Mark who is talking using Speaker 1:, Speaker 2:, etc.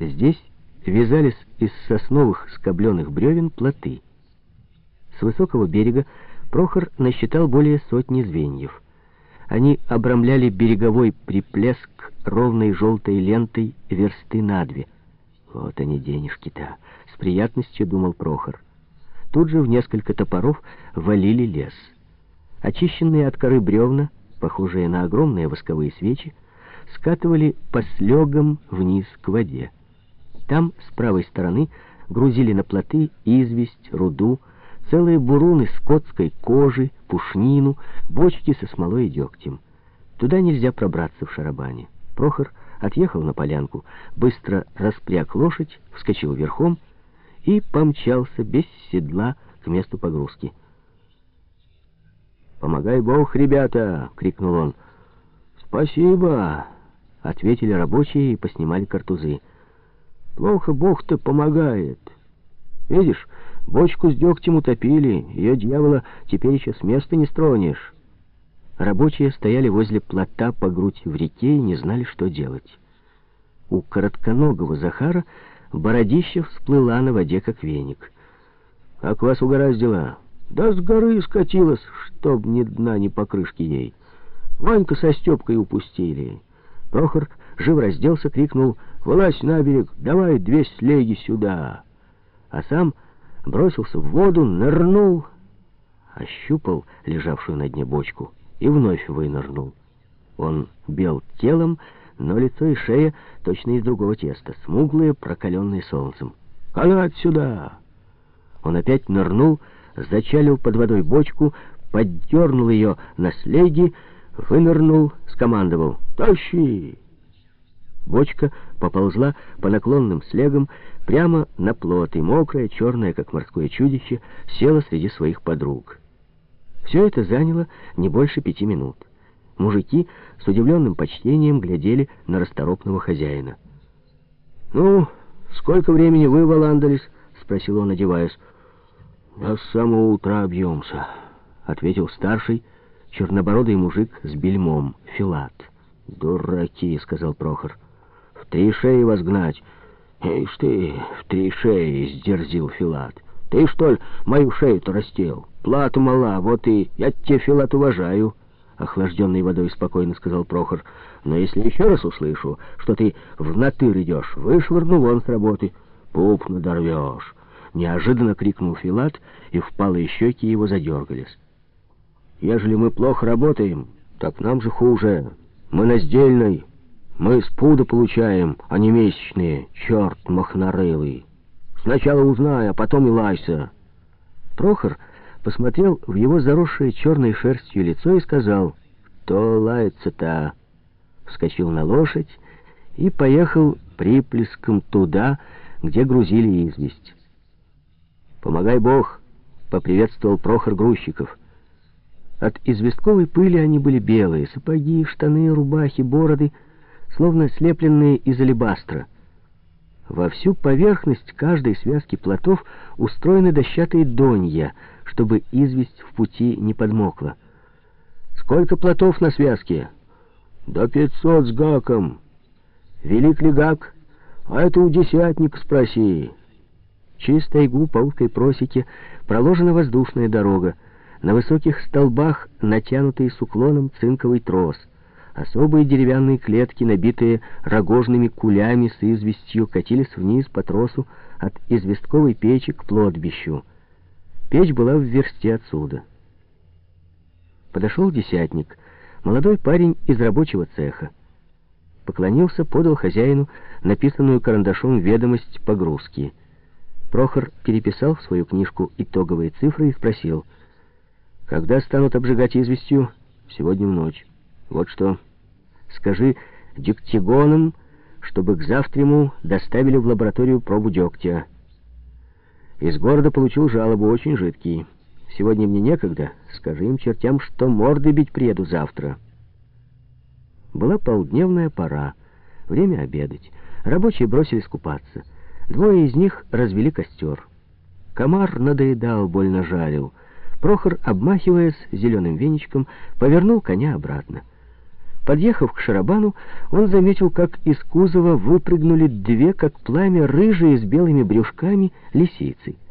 Speaker 1: Здесь вязались из сосновых скобленных бревен плоты. С высокого берега Прохор насчитал более сотни звеньев. Они обрамляли береговой приплеск ровной желтой лентой версты на две. Вот они денежки-то, с приятностью думал Прохор. Тут же в несколько топоров валили лес. Очищенные от коры бревна, похожие на огромные восковые свечи, скатывали по слегам вниз к воде. Там, с правой стороны, грузили на плоты известь, руду, целые буруны скотской кожи, пушнину, бочки со смолой и дегтем. Туда нельзя пробраться в шарабане. Прохор отъехал на полянку, быстро распряг лошадь, вскочил верхом и помчался без седла к месту погрузки. «Помогай Бог, ребята!» — крикнул он. «Спасибо!» — ответили рабочие и поснимали картузы. «Плохо Бог-то помогает. Видишь, бочку с дегтем утопили, ее, дьявола, теперь еще с места не стронешь». Рабочие стояли возле плота по грудь в реке и не знали, что делать. У коротконогого Захара бородище всплыла на воде, как веник. «Как вас угораздило?» «Да с горы скатилась, чтоб ни дна, ни покрышки ей. Ванька со Степкой упустили». Прохор жив разделся, крикнул «Вылазь на берег, давай две слеги сюда!» А сам бросился в воду, нырнул, ощупал лежавшую на дне бочку и вновь вынырнул. Он бел телом, но лицо и шея точно из другого теста, смуглые, прокаленные солнцем. «Канать сюда!» Он опять нырнул, зачалил под водой бочку, поддернул ее на слеги, вынырнул, скомандовал «Тащи!». Бочка поползла по наклонным слегам прямо на плот, и мокрая, черная, как морское чудище, села среди своих подруг. Все это заняло не больше пяти минут. Мужики с удивленным почтением глядели на расторопного хозяина. «Ну, сколько времени вы валандались?» — спросил он, одеваясь. «До самого утра объемся», — ответил старший, чернобородый мужик с бельмом, Филат. «Дураки», — сказал Прохор. «В три шеи вас гнать». «Ишь ты, в три шеи», — сдерзил Филат. «Ты, что ли, мою шею-то растел?» Плату мала, вот и... Я тебе, Филат, уважаю, — охлажденной водой спокойно сказал Прохор. Но если еще раз услышу, что ты в натыр идешь, вышвырну вон с работы. Пуп надорвешь. Неожиданно крикнул Филат, и впалые щеки его задергались. Ежели мы плохо работаем, так нам же хуже. Мы на сдельной. Мы с пуда получаем, а не месячные. Черт махнорылый. Сначала узнай, а потом и лайся. Прохор посмотрел в его заросшее черной шерстью лицо и сказал, «Кто лается-то?» Вскочил на лошадь и поехал приплеском туда, где грузили известь. «Помогай Бог!» — поприветствовал Прохор грузчиков. От известковой пыли они были белые, сапоги, штаны, рубахи, бороды, словно слепленные из алебастра. Во всю поверхность каждой связки плотов устроены дощатые донья, чтобы известь в пути не подмокла. «Сколько плотов на связке?» «До пятьсот с гаком». «Велик ли гак?» «А это у десятника спроси». Через тайгу по узкой просеке проложена воздушная дорога. На высоких столбах натянутый с уклоном цинковый трос — Особые деревянные клетки, набитые рогожными кулями с известью, катились вниз по тросу от известковой печи к плотбищу. Печь была в версте отсюда. Подошел десятник, молодой парень из рабочего цеха. Поклонился, подал хозяину написанную карандашом ведомость погрузки. Прохор переписал в свою книжку итоговые цифры и спросил, «Когда станут обжигать известью?» «Сегодня в ночь». Вот что, скажи дегтягонам, чтобы к завтраму доставили в лабораторию пробу дегтя. Из города получил жалобу, очень жидкий. Сегодня мне некогда, скажи им чертям, что морды бить приеду завтра. Была полдневная пора, время обедать. Рабочие бросились купаться. Двое из них развели костер. Комар надоедал, больно жалил. Прохор, обмахиваясь зеленым веничком, повернул коня обратно. Подъехав к шарабану, он заметил, как из кузова выпрыгнули две, как пламя, рыжие с белыми брюшками лисицы.